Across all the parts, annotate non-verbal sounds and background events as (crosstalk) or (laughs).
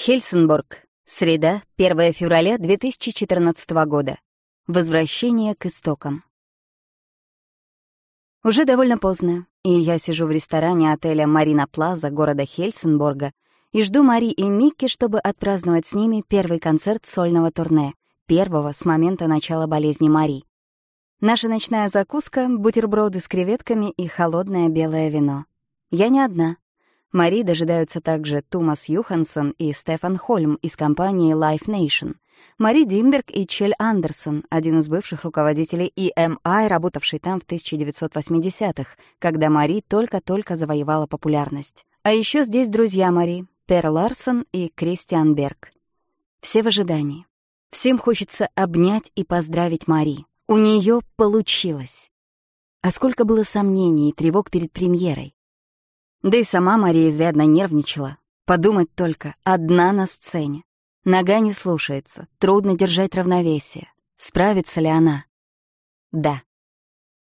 Хельсинборг. Среда, 1 февраля 2014 года. Возвращение к истокам. Уже довольно поздно, и я сижу в ресторане отеля «Марина Плаза» города Хельсинборга и жду Мари и Микки, чтобы отпраздновать с ними первый концерт сольного турне, первого с момента начала болезни Мари. Наша ночная закуска — бутерброды с креветками и холодное белое вино. Я не одна. Мари дожидаются также Томас Юхансон и Стефан Хольм из компании Life Nation, Мари Димберг и Чель Андерсон, один из бывших руководителей EMI, работавший там в 1980-х, когда Мари только-только завоевала популярность. А еще здесь друзья Мари, Пер Ларсон и Кристиан Берг. Все в ожидании. Всем хочется обнять и поздравить Мари. У нее получилось. А сколько было сомнений и тревог перед премьерой. Да и сама Мария изрядно нервничала. Подумать только, одна на сцене. Нога не слушается, трудно держать равновесие. Справится ли она? Да.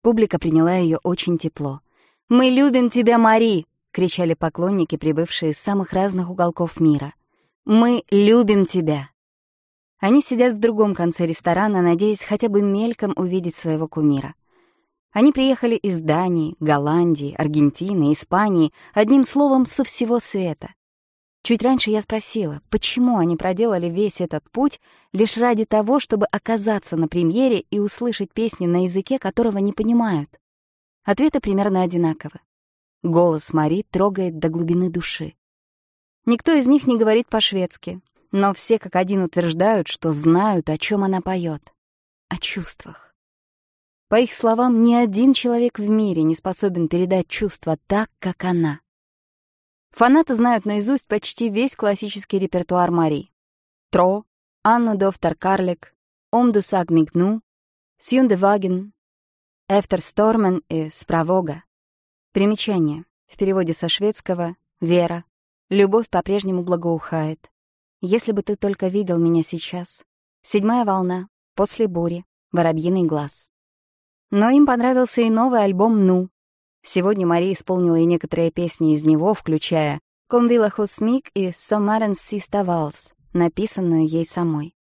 Публика приняла ее очень тепло. «Мы любим тебя, Мари!» — кричали поклонники, прибывшие из самых разных уголков мира. «Мы любим тебя!» Они сидят в другом конце ресторана, надеясь хотя бы мельком увидеть своего кумира — они приехали из Дании, Голландии, Аргентины, Испании, одним словом, со всего света. Чуть раньше я спросила, почему они проделали весь этот путь лишь ради того, чтобы оказаться на премьере и услышать песни на языке, которого не понимают. Ответы примерно одинаковы. Голос Мари трогает до глубины души. Никто из них не говорит по-шведски, но все как один утверждают, что знают, о чем она поет. О чувствах. По их словам, ни один человек в мире не способен передать чувства так, как она. Фанаты знают наизусть почти весь классический репертуар Мари. Тро, Анну Дофтар Карлик, Ом ду саг мигну, Сьюнде Ваген, Эфтер Стормен и Справога. Примечание. В переводе со шведского «Вера». Любовь по-прежнему благоухает. Если бы ты только видел меня сейчас. Седьмая волна. После бури. Воробьиный глаз. Но им понравился и новый альбом «Ну». Сегодня Мария исполнила и некоторые песни из него, включая «Con Villa Hosmik» и «Sommaren Sista Vals», написанную ей самой.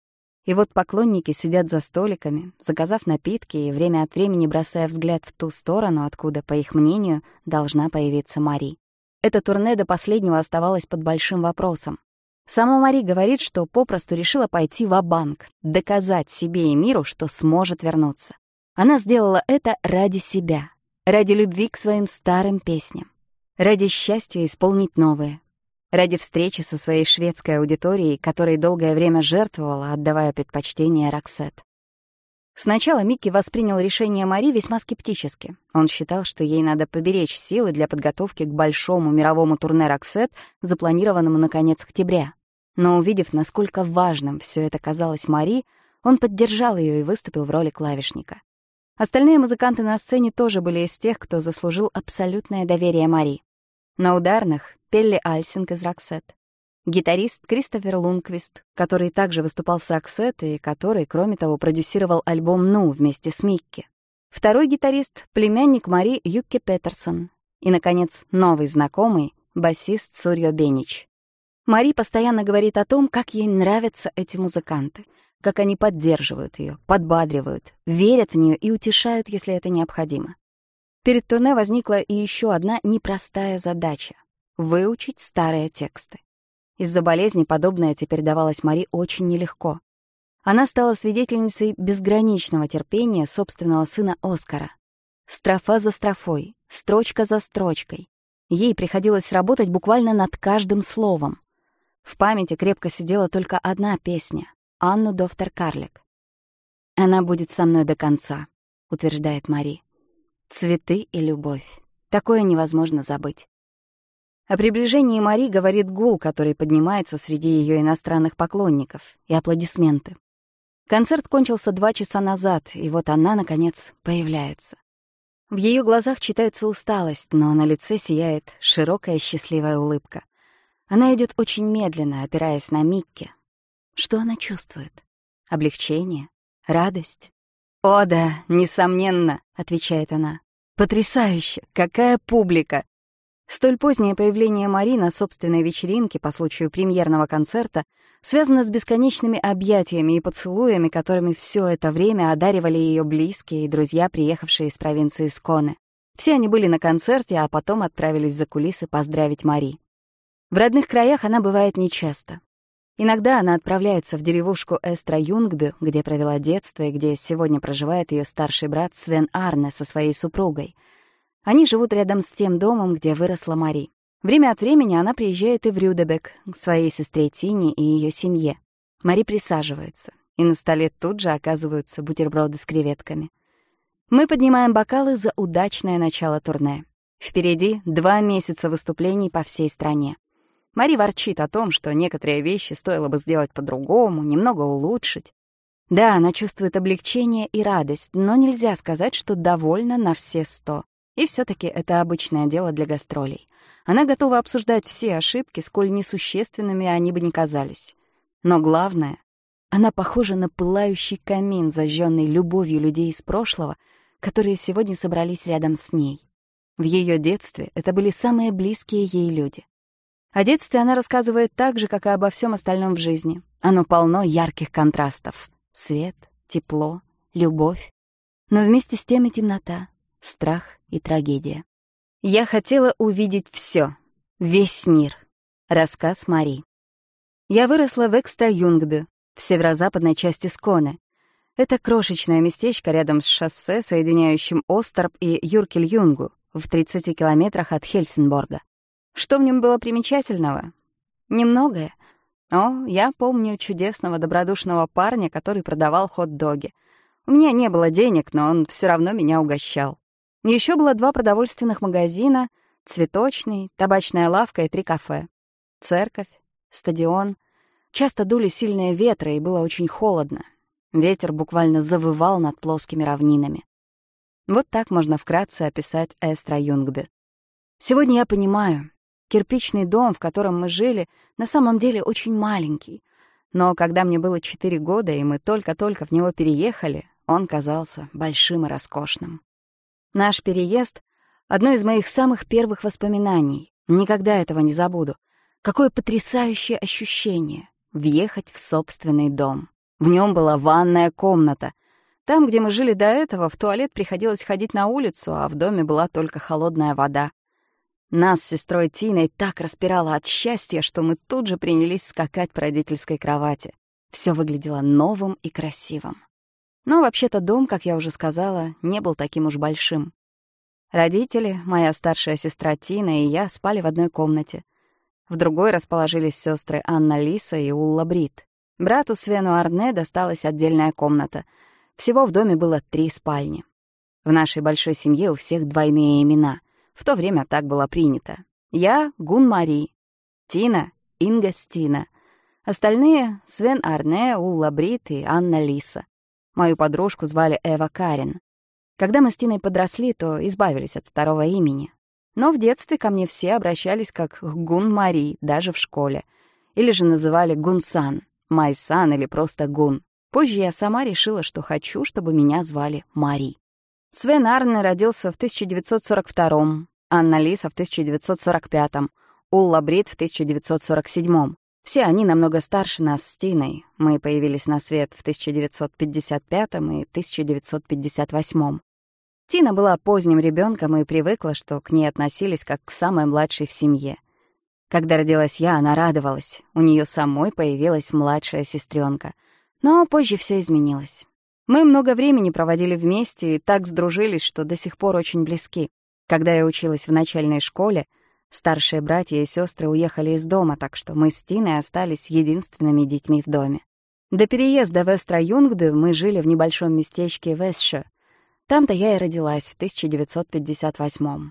И вот поклонники сидят за столиками, заказав напитки и время от времени бросая взгляд в ту сторону, откуда, по их мнению, должна появиться Мари. Это турне до последнего оставалось под большим вопросом. Сама Мари говорит, что попросту решила пойти в банк доказать себе и миру, что сможет вернуться. Она сделала это ради себя, ради любви к своим старым песням, ради счастья исполнить новые, ради встречи со своей шведской аудиторией, которой долгое время жертвовала, отдавая предпочтение Роксет. Сначала Микки воспринял решение Мари весьма скептически. Он считал, что ей надо поберечь силы для подготовки к большому мировому турне Роксет, запланированному на конец октября. Но увидев, насколько важным все это казалось Мари, он поддержал ее и выступил в роли клавишника. Остальные музыканты на сцене тоже были из тех, кто заслужил абсолютное доверие Мари. На ударных — Пелле Альсинг из «Roxette», гитарист Кристофер Лундквист, который также выступал с «Roxette» и который, кроме того, продюсировал альбом «Nu» вместе с Микке. Второй гитарист — племянник Мари Йокке Петерсон. И, наконец, новый знакомый — басист Сурьо Бенич. Мари постоянно говорит о том, как ей нравятся эти музыканты — как они поддерживают ее, подбадривают, верят в нее и утешают, если это необходимо. Перед турне возникла и еще одна непростая задача — выучить старые тексты. Из-за болезни подобное теперь давалось Мари очень нелегко. Она стала свидетельницей безграничного терпения собственного сына Оскара. Строфа за строфой, строчка за строчкой. Ей приходилось работать буквально над каждым словом. В памяти крепко сидела только одна песня Анну Дофтер Карлик. «Она будет со мной до конца», — утверждает Мари. «Цветы и любовь. Такое невозможно забыть». О приближении Мари говорит гул, который поднимается среди ее иностранных поклонников, и аплодисменты. Концерт кончился два часа назад, и вот она, наконец, появляется. В ее глазах читается усталость, но на лице сияет широкая счастливая улыбка. Она идет очень медленно, опираясь на Микки, что она чувствует? Облегчение? Радость? «О да, несомненно», — отвечает она. «Потрясающе! Какая публика!» Столь позднее появление Мари на собственной вечеринке по случаю премьерного концерта связано с бесконечными объятиями и поцелуями, которыми все это время одаривали ее близкие и друзья, приехавшие из провинции Сконе. Все они были на концерте, а потом отправились за кулисы поздравить Мари. В родных краях она бывает нечасто. Иногда она отправляется в деревушку Эстра Юнгбю, где провела детство и где сегодня проживает ее старший брат Свен Арне со своей супругой. Они живут рядом с тем домом, где выросла Мари. Время от времени она приезжает и в Рюдебек к своей сестре Тине и ее семье. Мари присаживается, и на столе тут же оказываются бутерброды с креветками. Мы поднимаем бокалы за удачное начало турне. Впереди два месяца выступлений по всей стране. Мари ворчит о том, что некоторые вещи стоило бы сделать по-другому, немного улучшить. Да, она чувствует облегчение и радость, но нельзя сказать, что довольна на все сто. И все таки это обычное дело для гастролей. Она готова обсуждать все ошибки, сколь несущественными они бы ни казались. Но главное, она похожа на пылающий камин, зажженный любовью людей из прошлого, которые сегодня собрались рядом с ней. В ее детстве это были самые близкие ей люди. О детстве она рассказывает так же, как и обо всем остальном в жизни. Оно полно ярких контрастов. Свет, тепло, любовь. Но вместе с тем и темнота, страх и трагедия. Я хотела увидеть все, весь мир. Рассказ Мари. Я выросла в Экстра-Юнгбю, в северо-западной части Сконе, это крошечное местечко рядом с шоссе, соединяющим Осторп и Юркель-Юнгу, в 30 километрах от Хельсинборга. Что в нем было примечательного? Немногое. О, я помню чудесного добродушного парня, который продавал хот-доги. У меня не было денег, но он все равно меня угощал. Еще было два продовольственных магазина, цветочный, табачная лавка и три кафе. Церковь, стадион. Часто дули сильные ветры, и было очень холодно. Ветер буквально завывал над плоскими равнинами. Вот так можно вкратце описать Эстра Юнгби. Сегодня я понимаю, кирпичный дом, в котором мы жили, на самом деле очень маленький. Но когда мне было четыре года, и мы только-только в него переехали, он казался большим и роскошным. Наш переезд — одно из моих самых первых воспоминаний. Никогда этого не забуду. Какое потрясающее ощущение — въехать в собственный дом. В нем была ванная комната. Там, где мы жили до этого, в туалет приходилось ходить на улицу, а в доме была только холодная вода. Нас с сестрой Тиной так распирало от счастья, что мы тут же принялись скакать по родительской кровати. Все выглядело новым и красивым. Но вообще-то дом, как я уже сказала, не был таким уж большим. Родители, моя старшая сестра Тина и я спали в одной комнате. В другой расположились сестры Анна Лиса и Улла Брит. Брату Свену Арне досталась отдельная комната. Всего в доме было три спальни. В нашей большой семье у всех двойные имена. В то время так было принято. Я — Гун Мари, Тина — Инга Стина. Остальные — Свен Арне, Улла Брит и Анна Лиса. Мою подружку звали Эва Карин. Когда мы с Тиной подросли, то избавились от второго имени. Но в детстве ко мне все обращались как Гун Мари, даже в школе. Или же называли Гунсан. Майсан или просто Гун. Позже я сама решила, что хочу, чтобы меня звали Мари. Свен Арне родился в 1942-м, Анна Лиса в 1945-м, Улла Брит в 1947-м. Все они намного старше нас с Тиной. Мы появились на свет в 1955 и 1958. Тина была поздним ребенком и привыкла, что к ней относились как к самой младшей в семье. Когда родилась я, она радовалась. У нее самой появилась младшая сестренка. Но позже все изменилось. Мы много времени проводили вместе и так сдружились, что до сих пор очень близки. Когда я училась в начальной школе, старшие братья и сестры уехали из дома, так что мы с Тиной остались единственными детьми в доме. До переезда в Эстра-Юнгбю мы жили в небольшом местечке Весше. Там-то я и родилась в 1958 -м.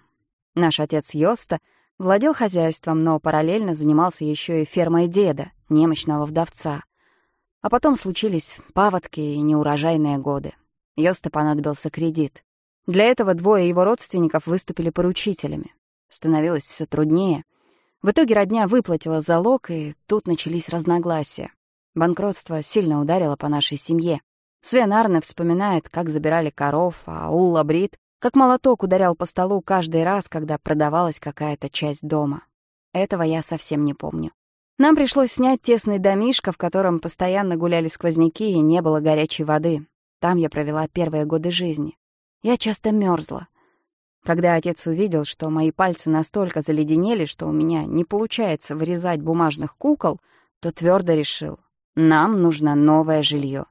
Наш отец Йоста — Владел хозяйством, но параллельно занимался еще и фермой деда, немощного вдовца. А потом случились паводки и неурожайные годы. Йосте понадобился кредит. Для этого двое его родственников выступили поручителями. Становилось все труднее. В итоге родня выплатила залог, и тут начались разногласия. Банкротство сильно ударило по нашей семье. Свен Арне вспоминает, как забирали коров, а Улла Брит как молоток ударял по столу каждый раз, когда продавалась какая-то часть дома. Этого я совсем не помню. Нам пришлось снять тесный домишко, в котором постоянно гуляли сквозняки и не было горячей воды. Там я провела первые годы жизни. Я часто мерзла. Когда отец увидел, что мои пальцы настолько заледенели, что у меня не получается вырезать бумажных кукол, то твердо решил — нам нужно новое жилье.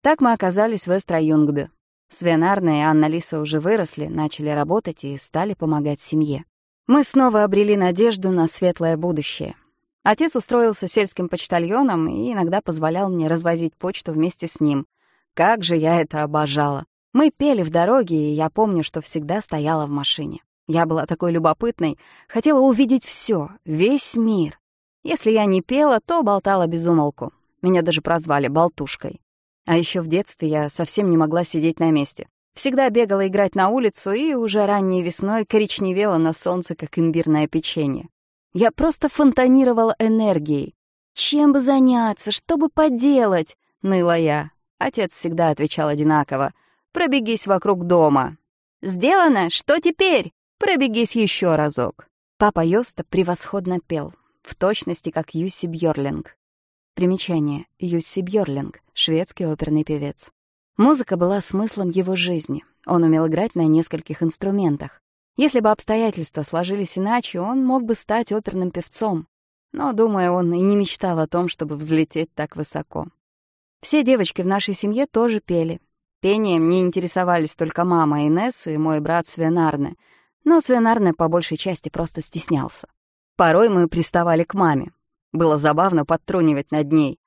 Так мы оказались в Эстро-Юнгбе. Свен Арне и Анна Лиса уже выросли, начали работать и стали помогать семье. Мы снова обрели надежду на светлое будущее. Отец устроился сельским почтальоном и иногда позволял мне развозить почту вместе с ним. Как же я это обожала! Мы пели в дороге, и я помню, что всегда стояла в машине. Я была такой любопытной, хотела увидеть все, весь мир. Если я не пела, то болтала без умолку. Меня даже прозвали «болтушкой». А еще в детстве я совсем не могла сидеть на месте. Всегда бегала играть на улицу и уже ранней весной коричневела на солнце, как имбирное печенье. Я просто фонтанировала энергией. «Чем бы заняться? Что бы поделать?» — ныла я. Отец всегда отвечал одинаково. «Пробегись вокруг дома». «Сделано? Что теперь?» «Пробегись еще разок». Папа Йоста превосходно пел, в точности как Юсси Бьорлинг. Примечание. Юсси Бьорлинг, шведский оперный певец. Музыка была смыслом его жизни. Он умел играть на нескольких инструментах. Если бы обстоятельства сложились иначе, он мог бы стать оперным певцом. Но, думаю, он и не мечтал о том, чтобы взлететь так высоко. Все девочки в нашей семье тоже пели. Пением не интересовались только мама Инесса и мой брат Свенарне, но Свенарне по большей части просто стеснялся. Порой мы приставали к маме, было забавно подтрунивать над ней.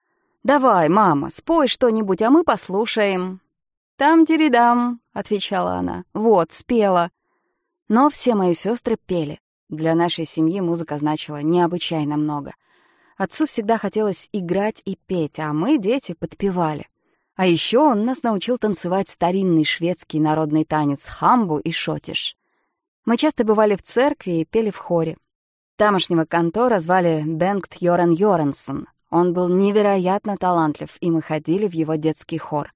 «Давай, мама, спой что-нибудь, а мы послушаем». «Там-теридам», — отвечала она. «Вот, спела». Но все мои сестры пели. Для нашей семьи музыка значила необычайно много. Отцу всегда хотелось играть и петь, а мы, дети, подпевали. А еще он нас научил танцевать старинный шведский народный танец хамбу и шотиш. Мы часто бывали в церкви и пели в хоре. Тамошнего контора звали Бенгт Йоран Йоренсон. Он был невероятно талантлив, и мы ходили в его детский хор.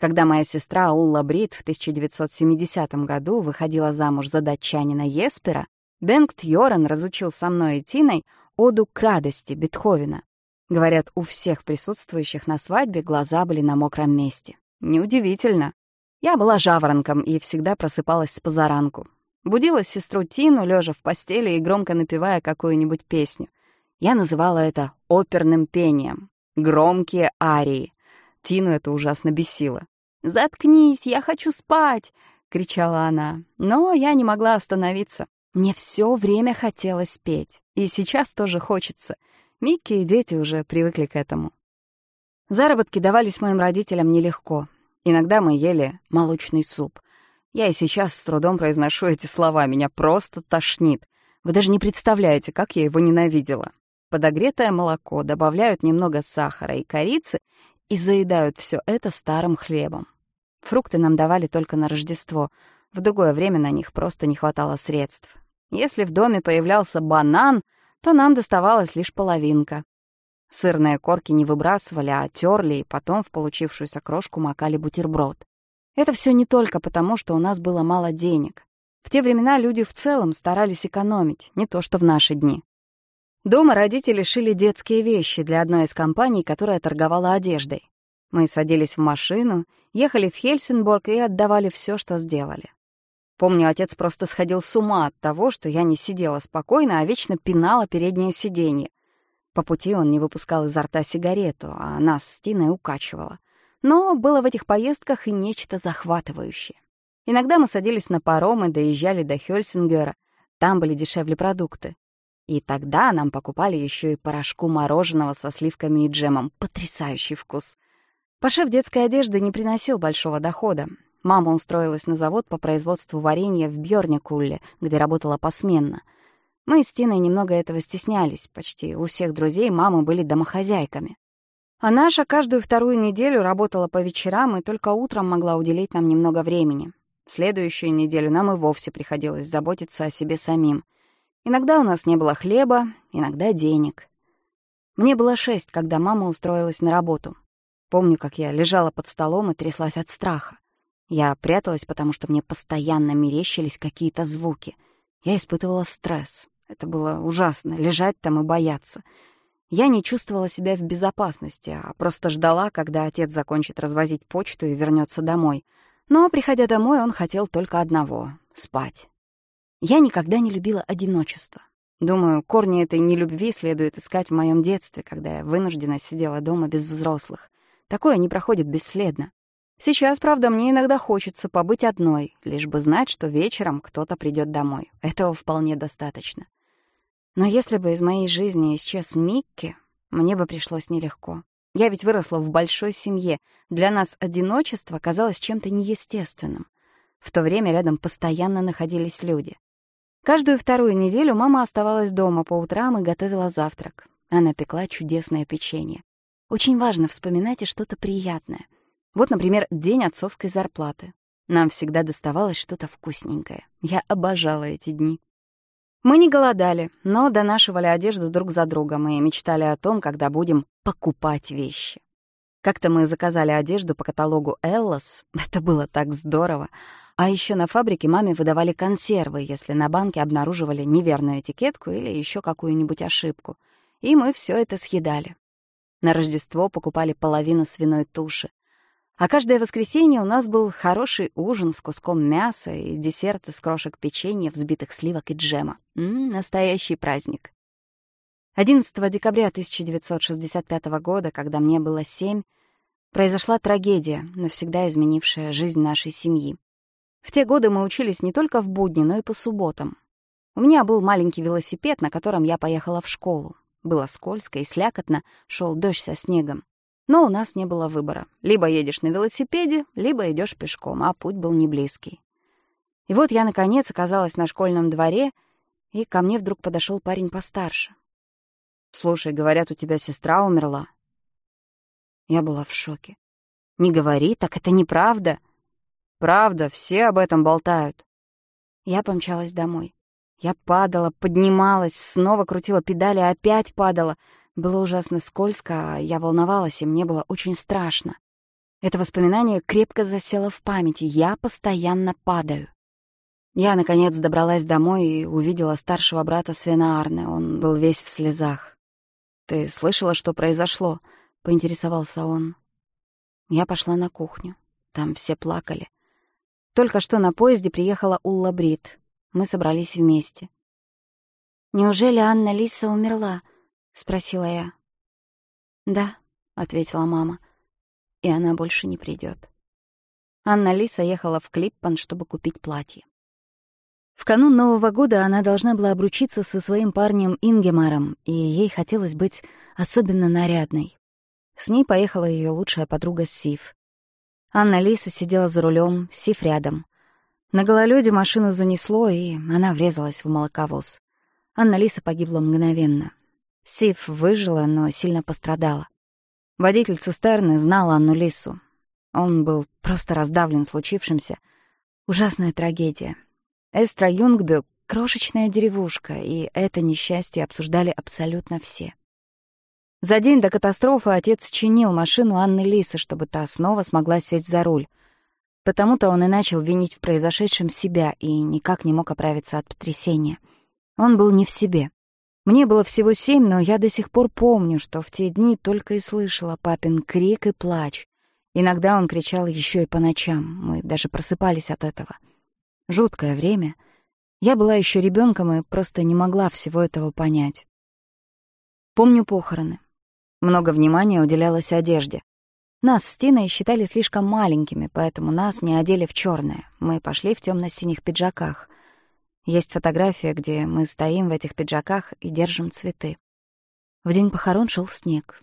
Когда моя сестра Улла Брит в 1970 году выходила замуж за датчанина Еспера, Бенгт Йоран разучил со мной и Тиной оду к радости Бетховена. Говорят, у всех присутствующих на свадьбе глаза были на мокром месте. Неудивительно. Я была жаворонком и всегда просыпалась с позаранку. Будила сестру Тину, лежа в постели и громко напевая какую-нибудь песню. Я называла это оперным пением. Громкие арии. Тину это ужасно бесило. «Заткнись, я хочу спать!» — кричала она. Но я не могла остановиться. Мне все время хотелось петь. И сейчас тоже хочется. Микки и дети уже привыкли к этому. Заработки давались моим родителям нелегко. Иногда мы ели молочный суп — я и сейчас с трудом произношу эти слова, меня просто тошнит. Вы даже не представляете, как я его ненавидела. Подогретое молоко, добавляют немного сахара и корицы и заедают все это старым хлебом. Фрукты нам давали только на Рождество. В другое время на них просто не хватало средств. Если в доме появлялся банан, то нам доставалась лишь половинка. Сырные корки не выбрасывали, а терли и потом в получившуюся крошку макали бутерброд. Это все не только потому, что у нас было мало денег. В те времена люди в целом старались экономить, не то что в наши дни. Дома родители шили детские вещи для одной из компаний, которая торговала одеждой. Мы садились в машину, ехали в Хельсинборг и отдавали все, что сделали. Помню, отец просто сходил с ума от того, что я не сидела спокойно, а вечно пинала переднее сиденье. По пути он не выпускал изо рта сигарету, а нас с Тиной укачивала — но было в этих поездках и нечто захватывающее. Иногда мы садились на паром и доезжали до Хельсингера. Там были дешевле продукты. И тогда нам покупали еще и порошку мороженого со сливками и джемом. Потрясающий вкус. Пошив детской одежды не приносил большого дохода. Мама устроилась на завод по производству варенья в Бьёрникулле, где работала посменно. Мы с Тиной немного этого стеснялись. Почти у всех друзей мамы были домохозяйками. А наша каждую вторую неделю работала по вечерам и только утром могла уделить нам немного времени. Следующую неделю нам и вовсе приходилось заботиться о себе самим. Иногда у нас не было хлеба, иногда денег. Мне было шесть, когда мама устроилась на работу. Помню, как я лежала под столом и тряслась от страха. Я пряталась, потому что мне постоянно мерещились какие-то звуки. Я испытывала стресс. Это было ужасно — лежать там и бояться. Я не чувствовала себя в безопасности, а просто ждала, когда отец закончит развозить почту и вернется домой. Но, приходя домой, он хотел только одного — спать. Я никогда не любила одиночество. Думаю, корни этой нелюбви следует искать в моем детстве, когда я вынуждена сидела дома без взрослых. Такое не проходит бесследно. Сейчас, правда, мне иногда хочется побыть одной, лишь бы знать, что вечером кто-то придет домой. Этого вполне достаточно. Но если бы из моей жизни исчез Микки, мне бы пришлось нелегко. Я ведь выросла в большой семье. Для нас одиночество казалось чем-то неестественным. В то время рядом постоянно находились люди. Каждую вторую неделю мама оставалась дома по утрам и готовила завтрак. Она пекла чудесное печенье. Очень важно вспоминать и что-то приятное — вот, например, день отцовской зарплаты. Нам всегда доставалось что-то вкусненькое. Я обожала эти дни. Мы не голодали, но донашивали одежду друг за другом и мечтали о том, когда будем покупать вещи. Как-то мы заказали одежду по каталогу «Эллос». (laughs) Это было так здорово. А еще на фабрике маме выдавали консервы, если на банке обнаруживали неверную этикетку или еще какую-нибудь ошибку. И мы все это съедали. На Рождество покупали половину свиной туши, а каждое воскресенье у нас был хороший ужин с куском мяса и десерт из крошек печенья, взбитых сливок и джема. М -м, настоящий праздник. 11 декабря 1965 года, когда мне было семь, произошла трагедия, навсегда изменившая жизнь нашей семьи. В те годы мы учились не только в будни, но и по субботам. У меня был маленький велосипед, на котором я поехала в школу. Было скользко и слякотно, шел дождь со снегом. Но у нас не было выбора. Либо едешь на велосипеде, либо идешь пешком, а путь был не близкий. И вот я, наконец, оказалась на школьном дворе, и ко мне вдруг подошел парень постарше. «Слушай, говорят, у тебя сестра умерла». Я была в шоке. «Не говори, так это неправда». «Правда, все об этом болтают». Я помчалась домой. Я падала, поднималась, снова крутила педали, опять падала — было ужасно скользко, а я волновалась, и мне было очень страшно. Это воспоминание крепко засело в памяти. Я постоянно падаю. Я, наконец, добралась домой и увидела старшего брата Свена Арне. Он был весь в слезах. «Ты слышала, что произошло?» — поинтересовался он. Я пошла на кухню. Там все плакали. Только что на поезде приехала Улла Брит. Мы собрались вместе. «Неужели Анна Лиса умерла?» — спросила я. «Да», — ответила мама, — «и она больше не придет. Анна Лиса ехала в Клиппан, чтобы купить платье. В канун Нового года она должна была обручиться со своим парнем Ингемаром, и ей хотелось быть особенно нарядной. С ней поехала ее лучшая подруга Сив. Анна Лиса сидела за рулем, Сив рядом. На гололёде машину занесло, и она врезалась в молоковоз. Анна Лиса погибла мгновенно. Сив выжила, но сильно пострадала. Водитель цистерны знал Анну Лису. Он был просто раздавлен случившимся. Ужасная трагедия. Эстра Юнгбю — крошечная деревушка, и это несчастье обсуждали абсолютно все. За день до катастрофы отец чинил машину Анны Лисы, чтобы та снова смогла сесть за руль. Потому-то он и начал винить в произошедшем себя и никак не мог оправиться от потрясения. Он был не в себе. Мне было всего семь, но я до сих пор помню, что в те дни только и слышала папин крик и плач. Иногда он кричал еще и по ночам, мы даже просыпались от этого. Жуткое время. Я была еще ребенком и просто не могла всего этого понять. Помню похороны. Много внимания уделялось одежде. Нас с Тиной считали слишком маленькими, поэтому нас не одели в черное. Мы пошли в темно синих пиджаках — есть фотография, где мы стоим в этих пиджаках и держим цветы. В день похорон шел снег.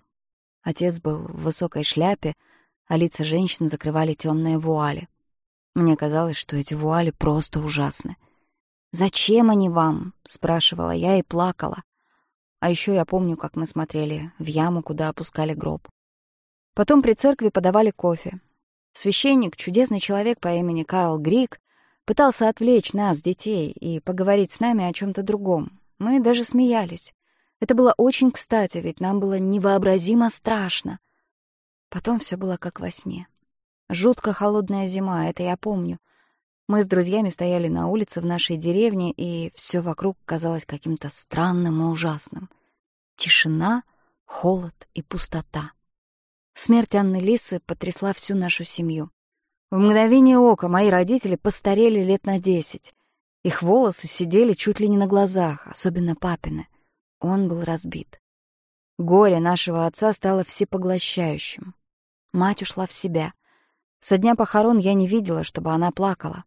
Отец был в высокой шляпе, а лица женщин закрывали темные вуали. Мне казалось, что эти вуали просто ужасны. «Зачем они вам?» — спрашивала я и плакала. А еще я помню, как мы смотрели в яму, куда опускали гроб. Потом при церкви подавали кофе. Священник, чудесный человек по имени Карл Грик, Пытался отвлечь нас, детей, и поговорить с нами о чем то другом. Мы даже смеялись. Это было очень кстати, ведь нам было невообразимо страшно. Потом все было как во сне. Жутко холодная зима, это я помню. Мы с друзьями стояли на улице в нашей деревне, и все вокруг казалось каким-то странным и ужасным. Тишина, холод и пустота. Смерть Анны Лисы потрясла всю нашу семью. В мгновение ока мои родители постарели лет на десять. Их волосы сидели чуть ли не на глазах, особенно папины. Он был разбит. Горе нашего отца стало всепоглощающим. Мать ушла в себя. Со дня похорон я не видела, чтобы она плакала.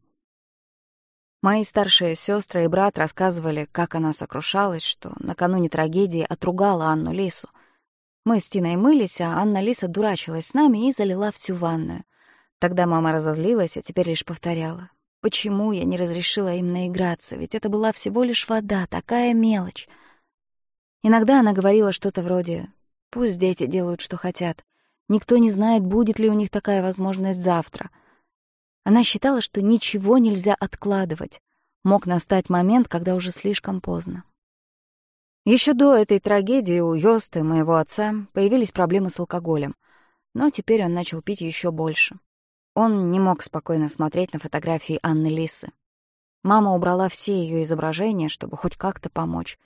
Мои старшие сестры и брат рассказывали, как она сокрушалась, что накануне трагедии отругала Анну Лису. Мы с Тиной мылись, а Анна Лиса дурачилась с нами и залила всю ванную. Тогда мама разозлилась, а теперь лишь повторяла. Почему я не разрешила им наиграться? Ведь это была всего лишь вода, такая мелочь. Иногда она говорила что-то вроде «Пусть дети делают, что хотят. Никто не знает, будет ли у них такая возможность завтра». Она считала, что ничего нельзя откладывать. Мог настать момент, когда уже слишком поздно. Еще до этой трагедии у Йоста, моего отца, появились проблемы с алкоголем. Но теперь он начал пить еще больше. Он не мог спокойно смотреть на фотографии Анны Лисы. Мама убрала все ее изображения, чтобы хоть как-то помочь.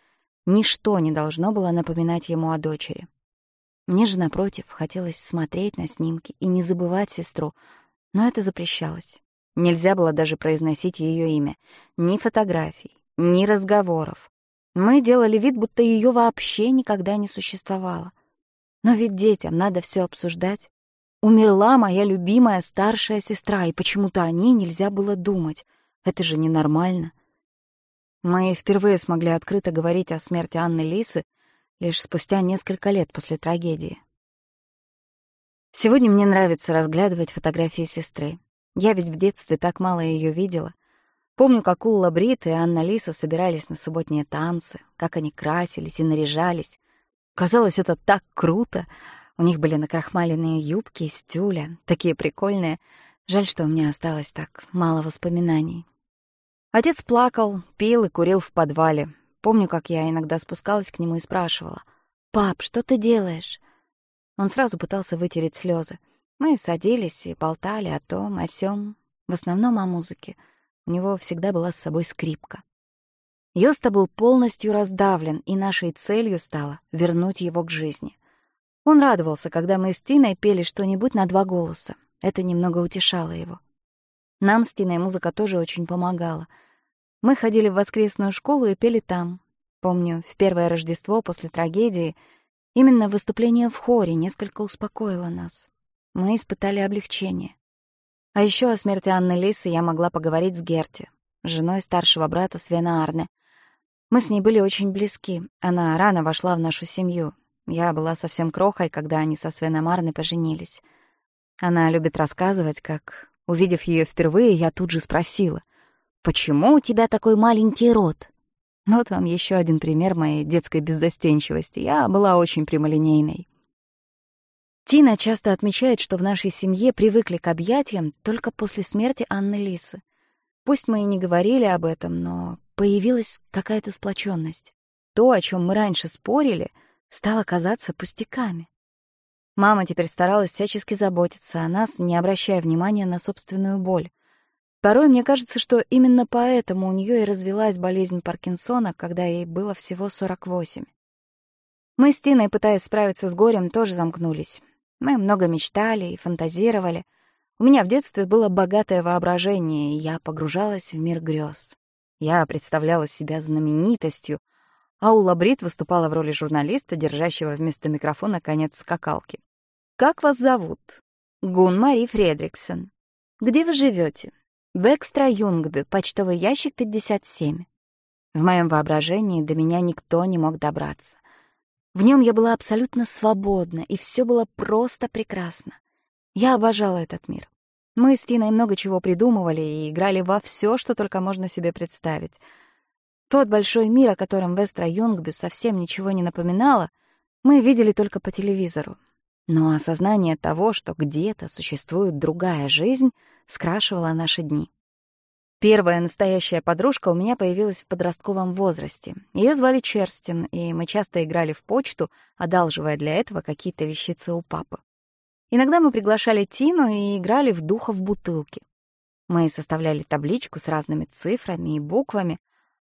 Ничто не должно было напоминать ему о дочери. Мне же, напротив, хотелось смотреть на снимки и не забывать сестру, но это запрещалось. Нельзя было даже произносить ее имя. Ни фотографий, ни разговоров. Мы делали вид, будто ее вообще никогда не существовало. Но ведь детям надо все обсуждать. Умерла моя любимая старшая сестра, и почему-то о ней нельзя было думать. Это же ненормально. Мы впервые смогли открыто говорить о смерти Анны Лисы лишь спустя несколько лет после трагедии. Сегодня мне нравится разглядывать фотографии сестры. Я ведь в детстве так мало ее видела. Помню, как Улла Брит и Анна Лиса собирались на субботние танцы, как они красились и наряжались. Казалось, это так круто — у них были накрахмаленные юбки из тюля, такие прикольные. Жаль, что у меня осталось так мало воспоминаний. Отец плакал, пил и курил в подвале. Помню, как я иногда спускалась к нему и спрашивала. «Пап, что ты делаешь?» Он сразу пытался вытереть слезы. Мы садились и болтали о том, о сём, в основном о музыке. У него всегда была с собой скрипка. Йоста был полностью раздавлен, и нашей целью стало вернуть его к жизни. Он радовался, когда мы с Тиной пели что-нибудь на два голоса. Это немного утешало его. Нам с Тиной музыка тоже очень помогала. Мы ходили в воскресную школу и пели там. Помню, в первое Рождество после трагедии именно выступление в хоре несколько успокоило нас. Мы испытали облегчение. А еще о смерти Анны Лисы я могла поговорить с Герти, женой старшего брата Свена Арне. Мы с ней были очень близки. Она рано вошла в нашу семью, я была совсем крохой, когда они со Свеном Арной поженились. Она любит рассказывать, как, увидев ее впервые, я тут же спросила, «Почему у тебя такой маленький рот?» Вот вам еще один пример моей детской беззастенчивости. Я была очень прямолинейной. Тина часто отмечает, что в нашей семье привыкли к объятиям только после смерти Анны Лисы. Пусть мы и не говорили об этом, но появилась какая-то сплоченность. То, о чем мы раньше спорили — стало казаться пустяками. Мама теперь старалась всячески заботиться о нас, не обращая внимания на собственную боль. Порой мне кажется, что именно поэтому у нее и развилась болезнь Паркинсона, когда ей было всего 48. Мы с Тиной, пытаясь справиться с горем, тоже замкнулись. Мы много мечтали и фантазировали. У меня в детстве было богатое воображение, и я погружалась в мир грез. Я представляла себя знаменитостью, Аула Брит выступала в роли журналиста, держащего вместо микрофона конец скакалки. «Как вас зовут?» «Гун Мари Фредриксон». «Где вы живете?» «В Экстра-Юнгбе, почтовый ящик 57». В моем воображении до меня никто не мог добраться. В нем я была абсолютно свободна, и все было просто прекрасно. Я обожала этот мир. Мы с Тиной много чего придумывали и играли во все, что только можно себе представить — тот большой мир, о котором Вестра Юнгбю совсем ничего не напоминала, мы видели только по телевизору. Но осознание того, что где-то существует другая жизнь, скрашивало наши дни. Первая настоящая подружка у меня появилась в подростковом возрасте. Ее звали Черстин, и мы часто играли в почту, одалживая для этого какие-то вещицы у папы. Иногда мы приглашали Тину и играли в духа в бутылке. Мы составляли табличку с разными цифрами и буквами,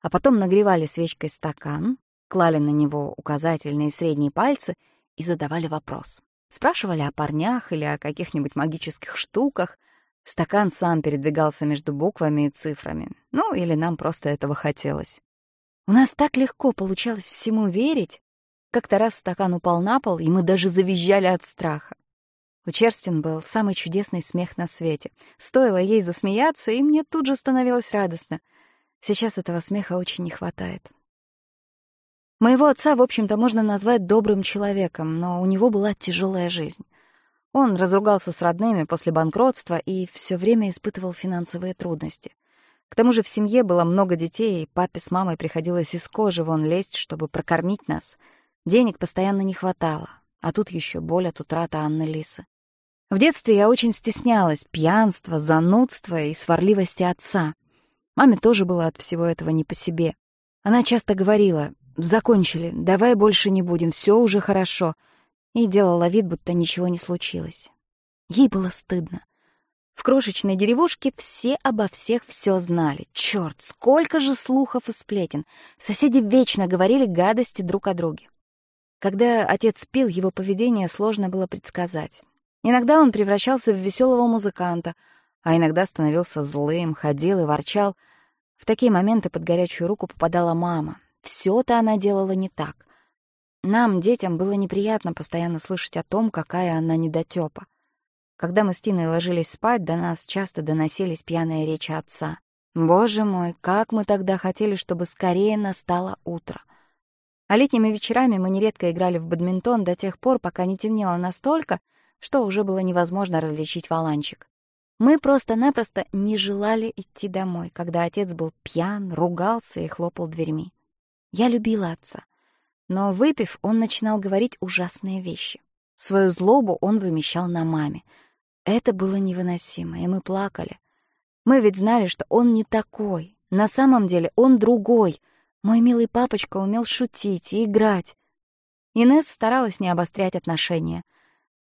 а потом нагревали свечкой стакан, клали на него указательные и средние пальцы и задавали вопрос. Спрашивали о парнях или о каких-нибудь магических штуках. Стакан сам передвигался между буквами и цифрами. Ну, или нам просто этого хотелось. У нас так легко получалось всему верить. Как-то раз стакан упал на пол, и мы даже завизжали от страха. У Черстин был самый чудесный смех на свете. Стоило ей засмеяться, и мне тут же становилось радостно. Сейчас этого смеха очень не хватает. Моего отца, в общем-то, можно назвать добрым человеком, но у него была тяжелая жизнь. Он разругался с родными после банкротства и все время испытывал финансовые трудности. К тому же в семье было много детей, и папе с мамой приходилось из кожи вон лезть, чтобы прокормить нас. Денег постоянно не хватало, а тут еще боль от утраты Анны Лисы. В детстве я очень стеснялась пьянства, занудства и сварливости отца. Маме тоже было от всего этого не по себе. Она часто говорила «Закончили, давай больше не будем, все уже хорошо», и делала вид, будто ничего не случилось. Ей было стыдно. В крошечной деревушке все обо всех все знали. Черт, сколько же слухов и сплетен. Соседи вечно говорили гадости друг о друге. Когда отец пил, его поведение сложно было предсказать. Иногда он превращался в веселого музыканта, а иногда становился злым, ходил и ворчал. В такие моменты под горячую руку попадала мама. все то она делала не так. Нам, детям, было неприятно постоянно слышать о том, какая она недотёпа. Когда мы с Тиной ложились спать, до нас часто доносились пьяные речи отца. Боже мой, как мы тогда хотели, чтобы скорее настало утро. А летними вечерами мы нередко играли в бадминтон до тех пор, пока не темнело настолько, что уже было невозможно различить валанчик. Мы просто-напросто не желали идти домой, когда отец был пьян, ругался и хлопал дверьми. Я любила отца. Но, выпив, он начинал говорить ужасные вещи. Свою злобу он вымещал на маме. Это было невыносимо, и мы плакали. Мы ведь знали, что он не такой. На самом деле он другой. Мой милый папочка умел шутить и играть. Инесс старалась не обострять отношения.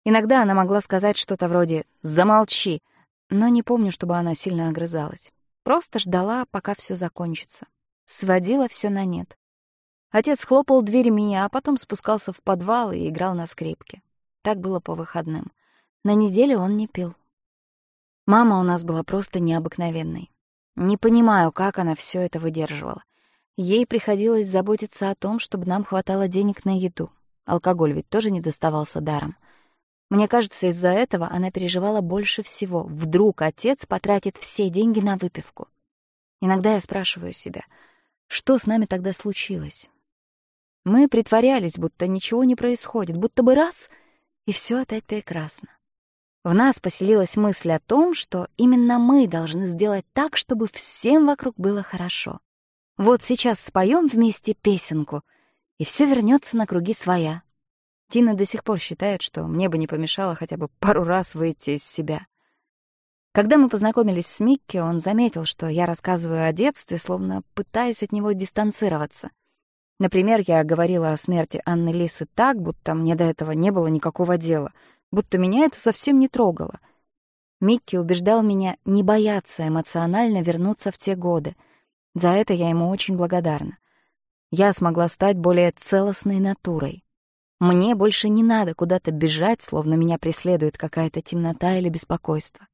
Иногда она могла сказать что-то вроде «замолчи», но не помню, чтобы она сильно огрызалась. Просто ждала, пока все закончится. Сводила все на нет. Отец хлопал дверьми, а потом спускался в подвал и играл на скрипке. Так было по выходным. На неделе он не пил. Мама у нас была просто необыкновенной. Не понимаю, как она все это выдерживала. Ей приходилось заботиться о том, чтобы нам хватало денег на еду. Алкоголь ведь тоже не доставался даром — мне кажется, из-за этого она переживала больше всего. Вдруг отец потратит все деньги на выпивку. Иногда я спрашиваю себя, что с нами тогда случилось? Мы притворялись, будто ничего не происходит, будто бы раз — и все опять прекрасно. В нас поселилась мысль о том, что именно мы должны сделать так, чтобы всем вокруг было хорошо. Вот сейчас споем вместе песенку, и все вернется на круги своя. Тина до сих пор считает, что мне бы не помешало хотя бы пару раз выйти из себя. Когда мы познакомились с Микки, он заметил, что я рассказываю о детстве, словно пытаясь от него дистанцироваться. Например, я говорила о смерти Анны Лисы так, будто мне до этого не было никакого дела, будто меня это совсем не трогало. Микки убеждал меня не бояться эмоционально вернуться в те годы. За это я ему очень благодарна. Я смогла стать более целостной натурой. Мне больше не надо куда-то бежать, словно меня преследует какая-то темнота или беспокойство.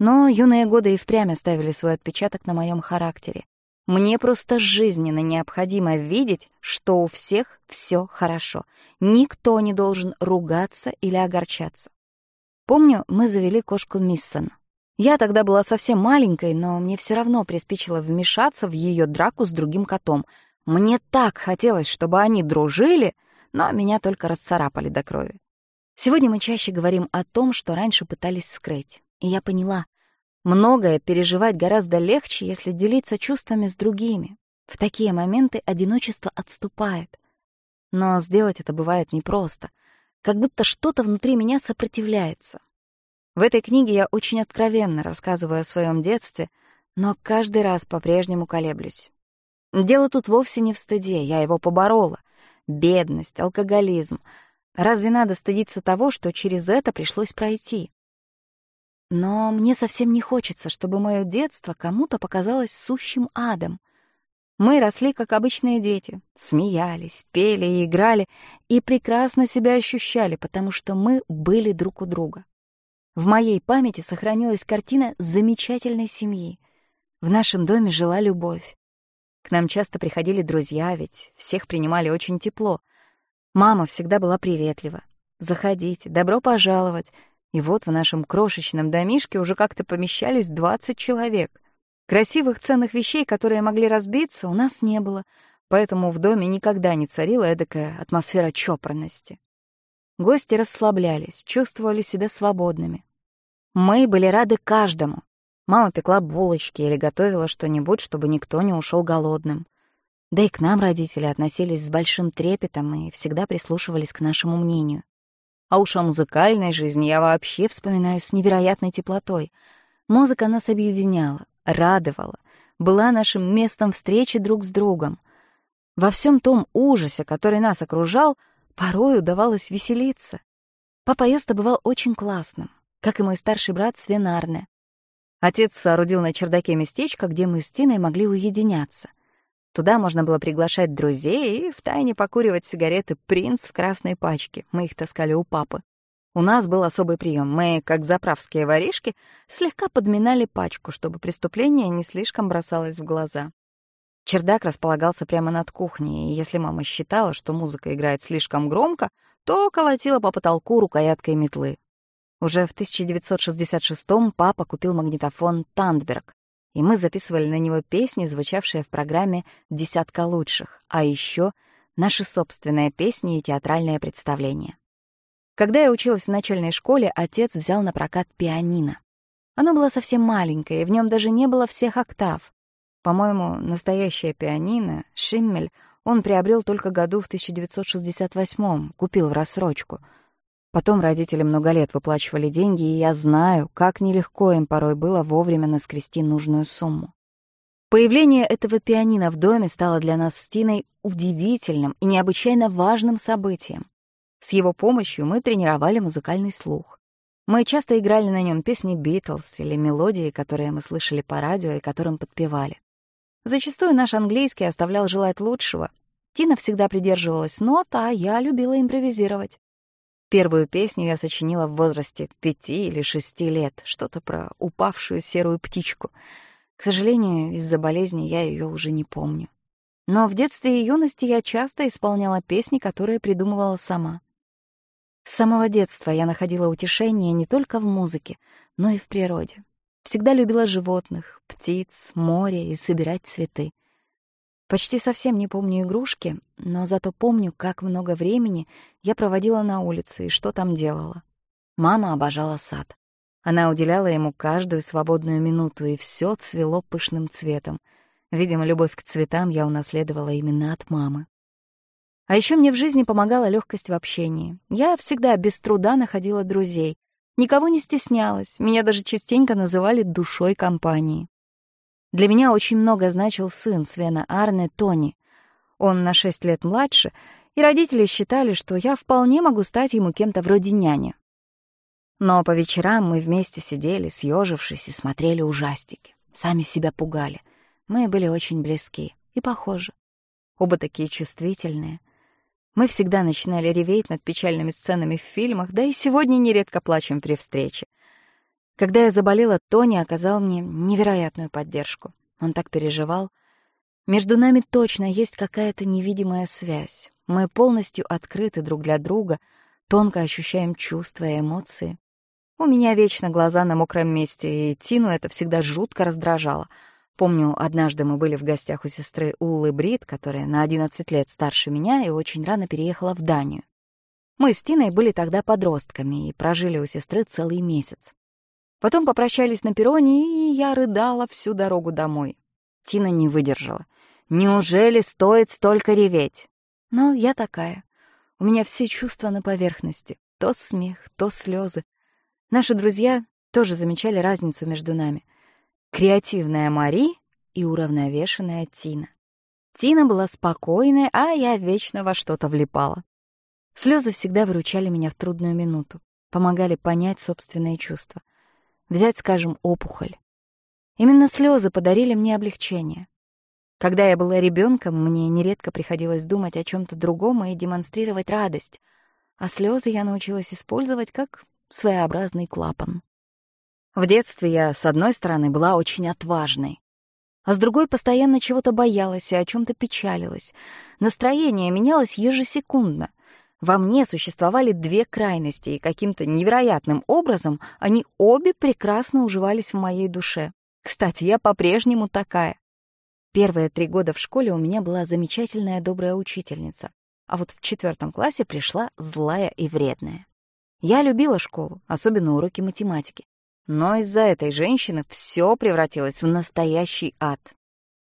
Но юные годы и впрямь оставили свой отпечаток на моем характере. Мне просто жизненно необходимо видеть, что у всех все хорошо. Никто не должен ругаться или огорчаться. Помню, мы завели кошку Миссон. Я тогда была совсем маленькой, но мне все равно приспичило вмешаться в ее драку с другим котом. Мне так хотелось, чтобы они дружили — но меня только расцарапали до крови. Сегодня мы чаще говорим о том, что раньше пытались скрыть. И я поняла, многое переживать гораздо легче, если делиться чувствами с другими. В такие моменты одиночество отступает. Но сделать это бывает непросто, как будто что-то внутри меня сопротивляется. В этой книге я очень откровенно рассказываю о своем детстве, но каждый раз по-прежнему колеблюсь. Дело тут вовсе не в стыде, я его поборола — бедность, алкоголизм. Разве надо стыдиться того, что через это пришлось пройти? Но мне совсем не хочется, чтобы мое детство кому-то показалось сущим адом. Мы росли как обычные дети, смеялись, пели и играли, и прекрасно себя ощущали, потому что мы были друг у друга. В моей памяти сохранилась картина замечательной семьи. В нашем доме жила любовь. К нам часто приходили друзья, ведь всех принимали очень тепло. Мама всегда была приветлива. «Заходите, добро пожаловать», и вот в нашем крошечном домишке уже как-то помещались 20 человек. Красивых ценных вещей, которые могли разбиться, у нас не было, поэтому в доме никогда не царила эдакая атмосфера чопорности. Гости расслаблялись, чувствовали себя свободными. Мы были рады каждому. Мама пекла булочки или готовила что-нибудь, чтобы никто не ушел голодным. Да и к нам родители относились с большим трепетом и всегда прислушивались к нашему мнению. А уж о музыкальной жизни я вообще вспоминаю с невероятной теплотой. Музыка нас объединяла, радовала, была нашим местом встречи друг с другом. Во всем том ужасе, который нас окружал, порой удавалось веселиться. Папа Йоста бывал очень классным, как и мой старший брат Свенарне. Отец соорудил на чердаке местечко, где мы с Тиной могли уединяться — Туда можно было приглашать друзей и втайне покуривать сигареты «Принц» в красной пачке. Мы их таскали у папы. У нас был особый прием. Мы, как заправские воришки, слегка подминали пачку, чтобы преступление не слишком бросалось в глаза. Чердак располагался прямо над кухней, и если мама считала, что музыка играет слишком громко, то колотила по потолку рукояткой метлы. Уже в 1966-м папа купил магнитофон «Тандберг», и мы записывали на него песни, звучавшие в программе «Десятка лучших», а еще наши собственные песни и театральные представления. Когда я училась в начальной школе, отец взял на прокат пианино. Оно было совсем маленькое, и в нем даже не было всех октав. По-моему, настоящее пианино, Шиммель, он приобрел только году в 1968-м, купил в рассрочку — Потом родители много лет выплачивали деньги, и я знаю, как нелегко им порой было вовремя наскрести нужную сумму. Появление этого пианино в доме стало для нас с Тиной удивительным и необычайно важным событием. С его помощью мы тренировали музыкальный слух. Мы часто играли на нем песни Битлз или мелодии, которые мы слышали по радио и которым подпевали. Зачастую наш английский оставлял желать лучшего. Тина всегда придерживалась нот, а я любила импровизировать. Первую песню я сочинила в возрасте пяти или шести лет, что-то про упавшую серую птичку. К сожалению, из-за болезни я ее уже не помню. Но в детстве и юности я часто исполняла песни, которые придумывала сама. С самого детства я находила утешение не только в музыке, но и в природе. Всегда любила животных, птиц, море и собирать цветы. Почти совсем не помню игрушки, но зато помню, как много времени я проводила на улице и что там делала. Мама обожала сад. Она уделяла ему каждую свободную минуту, и все цвело пышным цветом. Видимо, любовь к цветам я унаследовала именно от мамы. А еще мне в жизни помогала легкость в общении. Я всегда без труда находила друзей. Никого не стеснялась, меня даже частенько называли душой компании. Для меня очень много значил сын Свена Арне, Тони. Он на шесть лет младше, и родители считали, что я вполне могу стать ему кем-то вроде няни. Но по вечерам мы вместе сидели, съежившись, и смотрели ужастики. Сами себя пугали. Мы были очень близки и похожи. Оба такие чувствительные. Мы всегда начинали реветь над печальными сценами в фильмах, да и сегодня нередко плачем при встрече. Когда я заболела, Тони оказал мне невероятную поддержку. Он так переживал. Между нами точно есть какая-то невидимая связь. Мы полностью открыты друг для друга, тонко ощущаем чувства и эмоции. У меня вечно глаза на мокром месте, и Тину это всегда жутко раздражало. Помню, однажды мы были в гостях у сестры Уллы Брит, которая на 11 лет старше меня и очень рано переехала в Данию. Мы с Тиной были тогда подростками и прожили у сестры целый месяц. Потом попрощались на перроне, и я рыдала всю дорогу домой. Тина не выдержала. «Неужели стоит столько реветь?» Но я такая. У меня все чувства на поверхности. То смех, то слезы. Наши друзья тоже замечали разницу между нами. Креативная Мари и уравновешенная Тина. Тина была спокойной, а я вечно во что-то влипала. Слезы всегда выручали меня в трудную минуту, помогали понять собственные чувства. Взять, скажем, опухоль. Именно слезы подарили мне облегчение. Когда я была ребенком, мне нередко приходилось думать о чем то другом и демонстрировать радость, а слезы я научилась использовать как своеобразный клапан. В детстве я, с одной стороны, была очень отважной, а с другой постоянно чего-то боялась и о чем то печалилась. Настроение менялось ежесекундно. Во мне существовали две крайности, и каким-то невероятным образом они обе прекрасно уживались в моей душе. Кстати, я по-прежнему такая. Первые три года в школе у меня была замечательная добрая учительница, а вот в четвертом классе пришла злая и вредная. Я любила школу, особенно уроки математики. Но из-за этой женщины все превратилось в настоящий ад.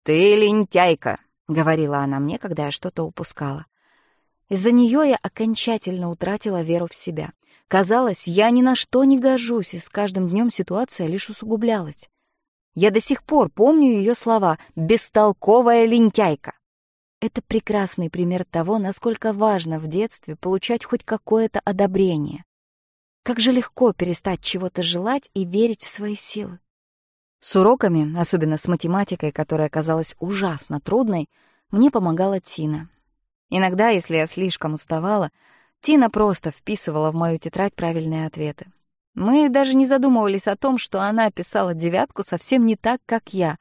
«Ты лентяйка», — говорила она мне, когда я что-то упускала. Из-за нее я окончательно утратила веру в себя. Казалось, я ни на что не гожусь, и с каждым днем ситуация лишь усугублялась. Я до сих пор помню ее слова «бестолковая лентяйка». Это прекрасный пример того, насколько важно в детстве получать хоть какое-то одобрение. Как же легко перестать чего-то желать и верить в свои силы. С уроками, особенно с математикой, которая казалась ужасно трудной, мне помогала Тина. Иногда, если я слишком уставала, Тина просто вписывала в мою тетрадь правильные ответы. Мы даже не задумывались о том, что она писала девятку совсем не так, как я.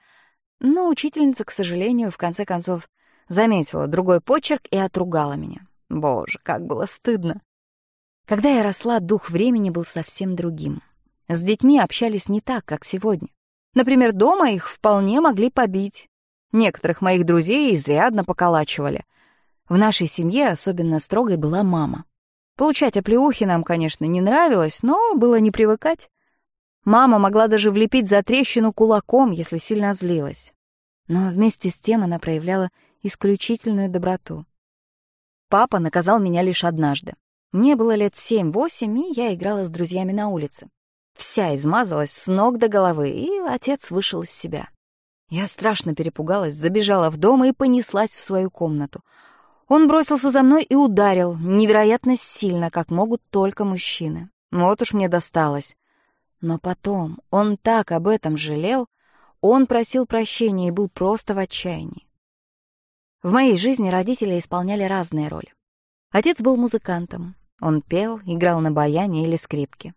Но учительница, к сожалению, в конце концов заметила другой почерк и отругала меня. Боже, как было стыдно. Когда я росла, дух времени был совсем другим. С детьми общались не так, как сегодня. Например, дома их вполне могли побить. Некоторых моих друзей изрядно поколачивали. В нашей семье особенно строгой была мама. Получать оплеухи нам, конечно, не нравилось, но было не привыкать. Мама могла даже влепить за трещину кулаком, если сильно злилась. Но вместе с тем она проявляла исключительную доброту. Папа наказал меня лишь однажды. Мне было лет семь-восемь, и я играла с друзьями на улице. Вся измазалась с ног до головы, и отец вышел из себя. Я страшно перепугалась, забежала в дом и понеслась в свою комнату. Он бросился за мной и ударил, невероятно сильно, как могут только мужчины. Вот уж мне досталось. Но потом он так об этом жалел, он просил прощения и был просто в отчаянии. В моей жизни родители исполняли разные роли. Отец был музыкантом. Он пел, играл на баяне или скрипке.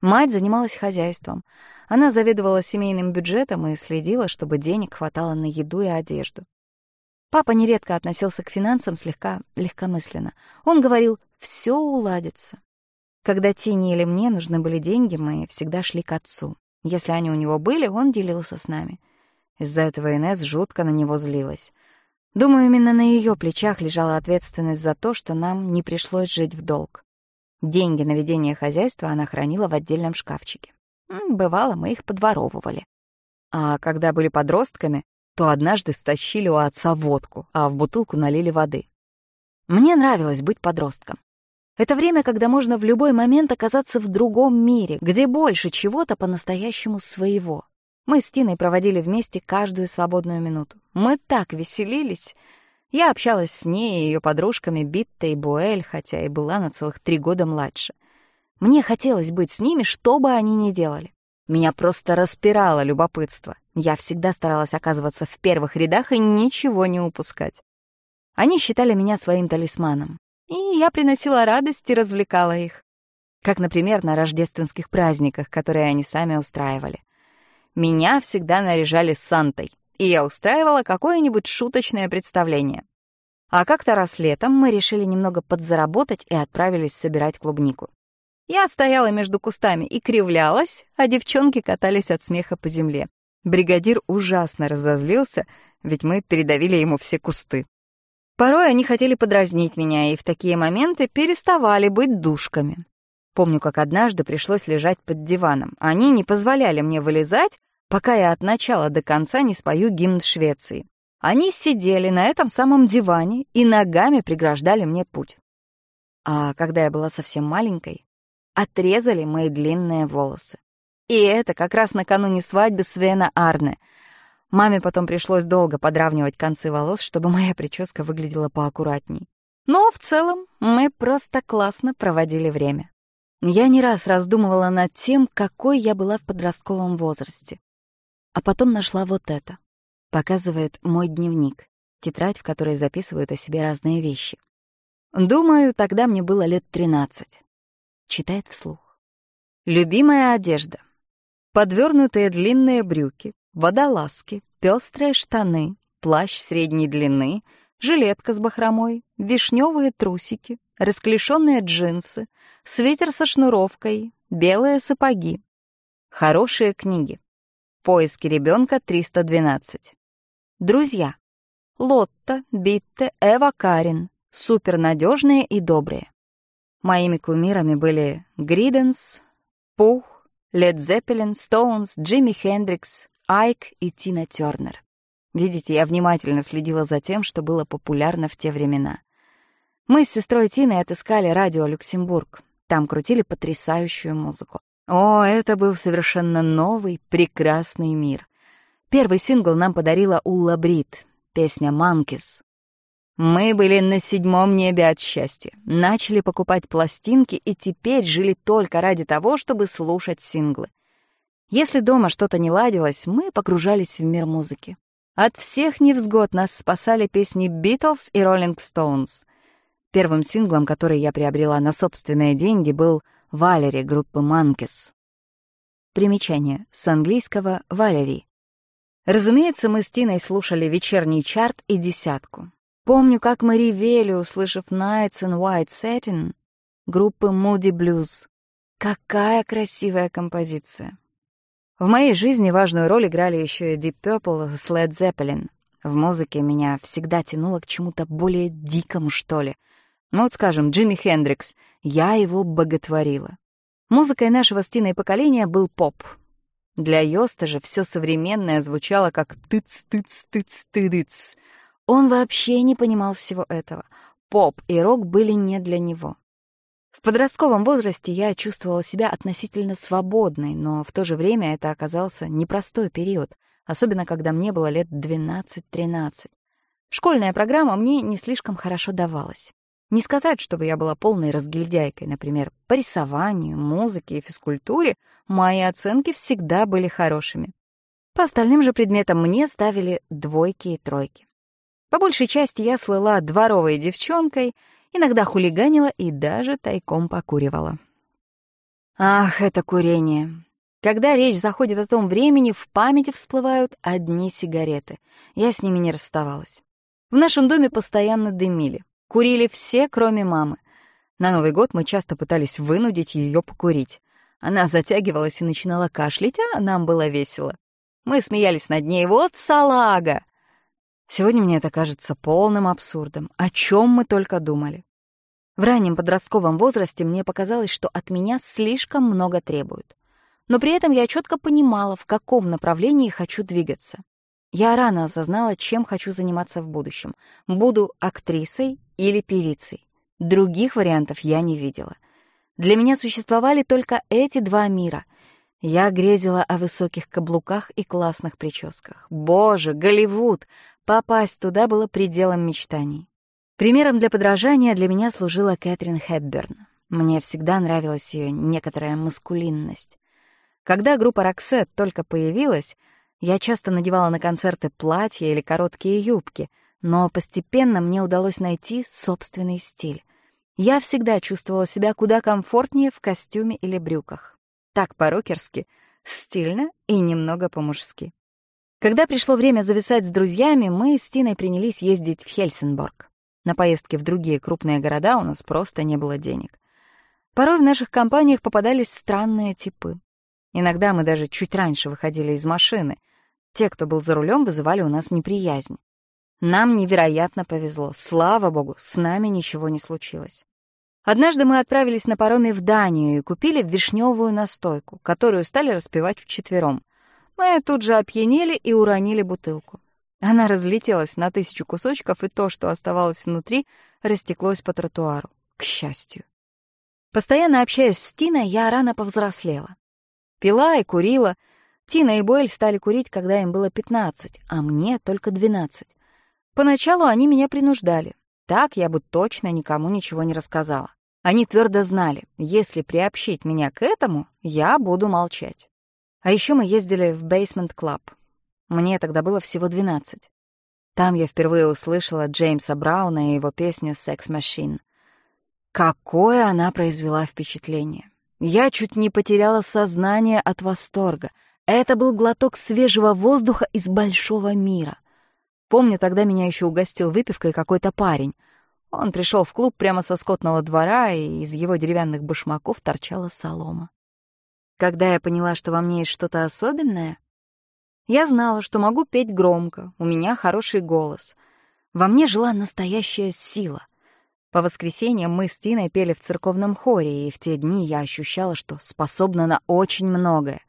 Мать занималась хозяйством. Она заведовала семейным бюджетом и следила, чтобы денег хватало на еду и одежду. Папа нередко относился к финансам слегка легкомысленно. Он говорил «все уладится». Когда Тине или мне нужны были деньги, мы всегда шли к отцу. Если они у него были, он делился с нами. Из-за этого Инесс жутко на него злилась. Думаю, именно на ее плечах лежала ответственность за то, что нам не пришлось жить в долг. Деньги на ведение хозяйства она хранила в отдельном шкафчике. Бывало, мы их подворовывали. А когда были подростками, то однажды стащили у отца водку, а в бутылку налили воды. Мне нравилось быть подростком. Это время, когда можно в любой момент оказаться в другом мире, где больше чего-то по-настоящему своего. Мы с Тиной проводили вместе каждую свободную минуту. Мы так веселились. Я общалась с ней и ее подружками Битта и Буэль, хотя и была на целых три года младше. Мне хотелось быть с ними, что бы они ни делали. Меня просто распирало любопытство. Я всегда старалась оказываться в первых рядах и ничего не упускать. Они считали меня своим талисманом, и я приносила радость и развлекала их. Как, например, на рождественских праздниках, которые они сами устраивали. Меня всегда наряжали Сантой, и я устраивала какое-нибудь шуточное представление. А как-то раз летом мы решили немного подзаработать и отправились собирать клубнику. Я стояла между кустами и кривлялась, а девчонки катались от смеха по земле. Бригадир ужасно разозлился, ведь мы передавили ему все кусты. Порой они хотели подразнить меня и в такие моменты переставали быть душками. Помню, как однажды пришлось лежать под диваном. Они не позволяли мне вылезать, пока я от начала до конца не спою гимн Швеции. Они сидели на этом самом диване и ногами преграждали мне путь. А когда я была совсем маленькой, отрезали мои длинные волосы. И это как раз накануне свадьбы Свена Арне. Маме потом пришлось долго подравнивать концы волос, чтобы моя прическа выглядела поаккуратней. Но в целом мы просто классно проводили время. Я не раз раздумывала над тем, какой я была в подростковом возрасте. А потом нашла вот это. Показывает мой дневник, тетрадь, в которой записывают о себе разные вещи. Думаю, тогда мне было лет 13. Читает вслух. Любимая одежда. Подвернутые длинные брюки, водолазки, пестрые штаны, плащ средней длины, жилетка с бахромой, вишневые трусики, расклешенные джинсы, свитер со шнуровкой, белые сапоги. Хорошие книги. Поиски ребенка 312. Друзья. Лотта, Битте, Эва Карин. Супернадежные и добрые. Моими кумирами были Гриденс, Пух, Лед Зеппелин, Стоунс, Джимми Хендрикс, Айк и Тина Тернер. Видите, я внимательно следила за тем, что было популярно в те времена. Мы с сестрой Тиной отыскали радио «Люксембург». Там крутили потрясающую музыку. О, это был совершенно новый, прекрасный мир. Первый сингл нам подарила Улла Брит, песня «Манкис». Мы были на седьмом небе от счастья, начали покупать пластинки и теперь жили только ради того, чтобы слушать синглы. Если дома что-то не ладилось, мы погружались в мир музыки. От всех невзгод нас спасали песни «Битлз» и «Роллинг Стоунс». Первым синглом, который я приобрела на собственные деньги, был «Валери» группы «Манкис». Примечание. С английского «Валери». Разумеется, мы с Тиной слушали вечерний чарт и десятку. Помню, как мы ревели, услышав «Nights in White Satin» группы Moody Blues. Какая красивая композиция. В моей жизни важную роль играли еще и Deep Purple с Led Zeppelin. В музыке меня всегда тянуло к чему-то более дикому, что ли. Ну вот, скажем, Джимми Хендрикс. Я его боготворила. Музыкой нашего стиной поколения был поп. Для Йоста же все современное звучало как тыц-тыц-тыц-тыц. Он вообще не понимал всего этого. Поп и рок были не для него. В подростковом возрасте я чувствовала себя относительно свободной, но в то же время это оказался непростой период, особенно когда мне было лет 12-13. Школьная программа мне не слишком хорошо давалась. Не сказать, чтобы я была полной разгильдяйкой, например, по рисованию, музыке и физкультуре мои оценки всегда были хорошими. По остальным же предметам мне ставили двойки и тройки. По большей части я слыла дворовой девчонкой — иногда хулиганила и даже тайком покуривала. Ах, это курение. Когда речь заходит о том времени, в памяти всплывают одни сигареты. Я с ними не расставалась. В нашем доме постоянно дымили. Курили все, кроме мамы. На Новый год мы часто пытались вынудить ее покурить. Она затягивалась и начинала кашлять, а нам было весело. Мы смеялись над ней. «Вот салага!» Сегодня мне это кажется полным абсурдом. О чем мы только думали. В раннем подростковом возрасте мне показалось, что от меня слишком много требуют. Но при этом я четко понимала, в каком направлении хочу двигаться. Я рано осознала, чем хочу заниматься в будущем. Буду актрисой или певицей. Других вариантов я не видела. Для меня существовали только эти два мира. Я грезила о высоких каблуках и классных прическах. Боже, Голливуд! Попасть туда было пределом мечтаний. Примером для подражания для меня служила Кэтрин Хепберн. Мне всегда нравилась ее некоторая маскулинность. Когда группа «Роксет» только появилась, я часто надевала на концерты платья или короткие юбки, но постепенно мне удалось найти собственный стиль. Я всегда чувствовала себя куда комфортнее в костюме или брюках. Так по-рокерски, стильно и немного по-мужски. Когда пришло время зависать с друзьями, мы с Тиной принялись ездить в Хельсинборг. На поездки в другие крупные города у нас просто не было денег. Порой в наших компаниях попадались странные типы. Иногда мы даже чуть раньше выходили из машины. Те, кто был за рулем, вызывали у нас неприязнь. Нам невероятно повезло. Слава богу, с нами ничего не случилось. Однажды мы отправились на пароме в Данию и купили вишневую настойку, которую стали распивать вчетвером. Мы тут же опьянели и уронили бутылку. Она разлетелась на тысячу кусочков, и то, что оставалось внутри, растеклось по тротуару. К счастью. Постоянно общаясь с Тиной, я рано повзрослела. Пила и курила. Тина и Боэль стали курить, когда им было 15, а мне только 12. Поначалу они меня принуждали. Так я бы точно никому ничего не рассказала. Они твердо знали, если приобщить меня к этому, я буду молчать. А еще мы ездили в Basement Club. Мне тогда было всего 12. Там я впервые услышала Джеймса Брауна и его песню «Sex Machine». Какое она произвела впечатление. Я чуть не потеряла сознание от восторга. Это был глоток свежего воздуха из большого мира. Помню, тогда меня еще угостил выпивкой какой-то парень. Он пришел в клуб прямо со скотного двора, и из его деревянных башмаков торчала солома. Когда я поняла, что во мне есть что-то особенное, я знала, что могу петь громко, у меня хороший голос. Во мне жила настоящая сила. По воскресеньям мы с Тиной пели в церковном хоре, и в те дни я ощущала, что способна на очень многое.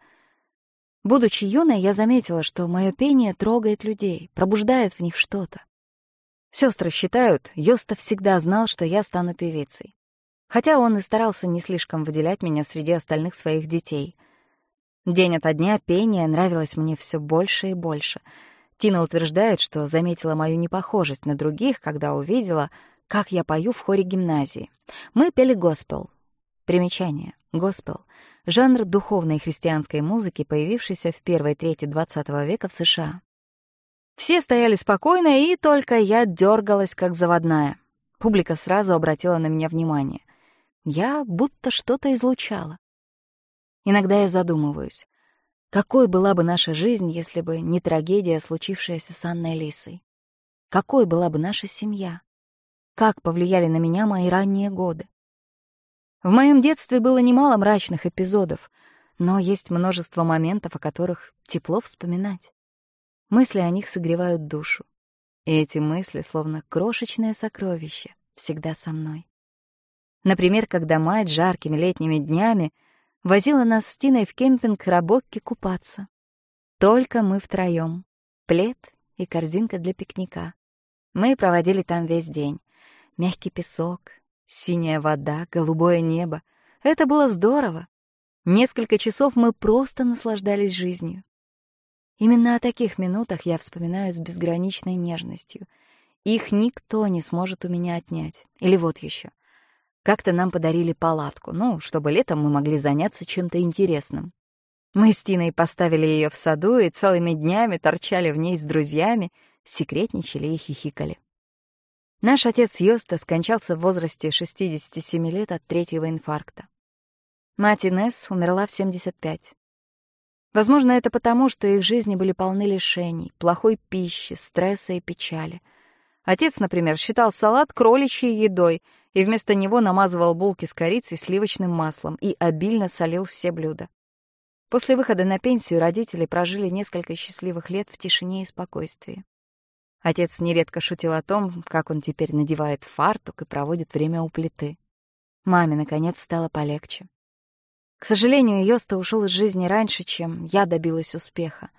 Будучи юной, я заметила, что мое пение трогает людей, пробуждает в них что-то. Сестры считают, Йоста всегда знал, что я стану певицей. Хотя он и старался не слишком выделять меня среди остальных своих детей — День ото дня пение нравилось мне все больше и больше. Тина утверждает, что заметила мою непохожесть на других, когда увидела, как я пою в хоре гимназии. Мы пели госпел. Примечание. Госпел — жанр духовной христианской музыки, появившийся в первой трети XX века в США. Все стояли спокойно, и только я дергалась, как заводная. Публика сразу обратила на меня внимание. Я будто что-то излучала. Иногда я задумываюсь, какой была бы наша жизнь, если бы не трагедия, случившаяся с Анной Лисой? Какой была бы наша семья? Как повлияли на меня мои ранние годы? В моем детстве было немало мрачных эпизодов, но есть множество моментов, о которых тепло вспоминать. Мысли о них согревают душу. И эти мысли, словно крошечное сокровище, всегда со мной. Например, когда мать жаркими летними днями — возила нас с Тиной в кемпинг Рабокки купаться. Только мы втроём. Плед и корзинка для пикника. Мы проводили там весь день. Мягкий песок, синяя вода, голубое небо. Это было здорово. Несколько часов мы просто наслаждались жизнью. Именно о таких минутах я вспоминаю с безграничной нежностью. Их никто не сможет у меня отнять. Или вот еще. Как-то нам подарили палатку, ну, чтобы летом мы могли заняться чем-то интересным. Мы с Тиной поставили ее в саду и целыми днями торчали в ней с друзьями, секретничали и хихикали. Наш отец Йоста скончался в возрасте 67 лет от третьего инфаркта. Мать Инесс умерла в 75. Возможно, это потому, что их жизни были полны лишений, плохой пищи, стресса и печали — Отец, например, считал салат кроличьей едой и вместо него намазывал булки с корицей сливочным маслом и обильно солил все блюда. После выхода на пенсию родители прожили несколько счастливых лет в тишине и спокойствии. Отец нередко шутил о том, как он теперь надевает фартук и проводит время у плиты. Маме, наконец, стало полегче. К сожалению, Йоста ушел из жизни раньше, чем я добилась успеха.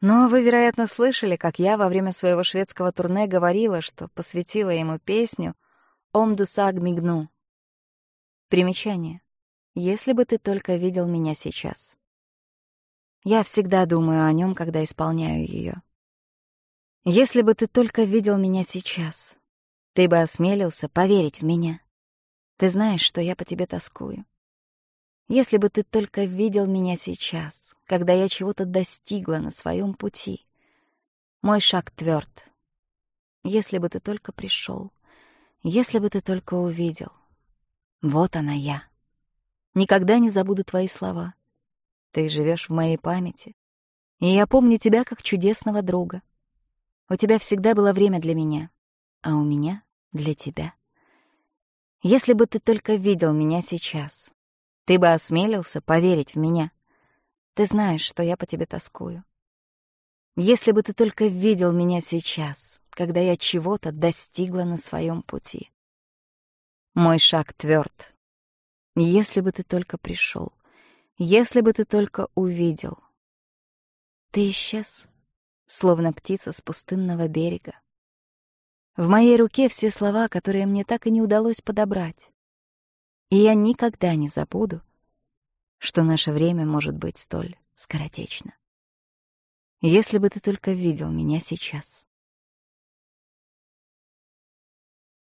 Но вы, вероятно, слышали, как я во время своего шведского турне говорила, что посвятила ему песню «Ом дусаг мигну». Примечание. «Если бы ты только видел меня сейчас». Я всегда думаю о нем, когда исполняю ее. Если бы ты только видел меня сейчас, ты бы осмелился поверить в меня. Ты знаешь, что я по тебе тоскую. Если бы ты только видел меня сейчас, когда я чего-то достигла на своем пути. Мой шаг тверд. Если бы ты только пришел, если бы ты только увидел. Вот она я. Никогда не забуду твои слова. Ты живешь в моей памяти, и я помню тебя как чудесного друга. У тебя всегда было время для меня, а у меня — для тебя. Если бы ты только видел меня сейчас, ты бы осмелился поверить в меня. Ты знаешь, что я по тебе тоскую. Если бы ты только видел меня сейчас, когда я чего-то достигла на своем пути. Мой шаг тверд. Если бы ты только пришел, если бы ты только увидел. Ты исчез, словно птица с пустынного берега. В моей руке все слова, которые мне так и не удалось подобрать. И я никогда не забуду, что наше время может быть столь скоротечно. Если бы ты только видел меня сейчас.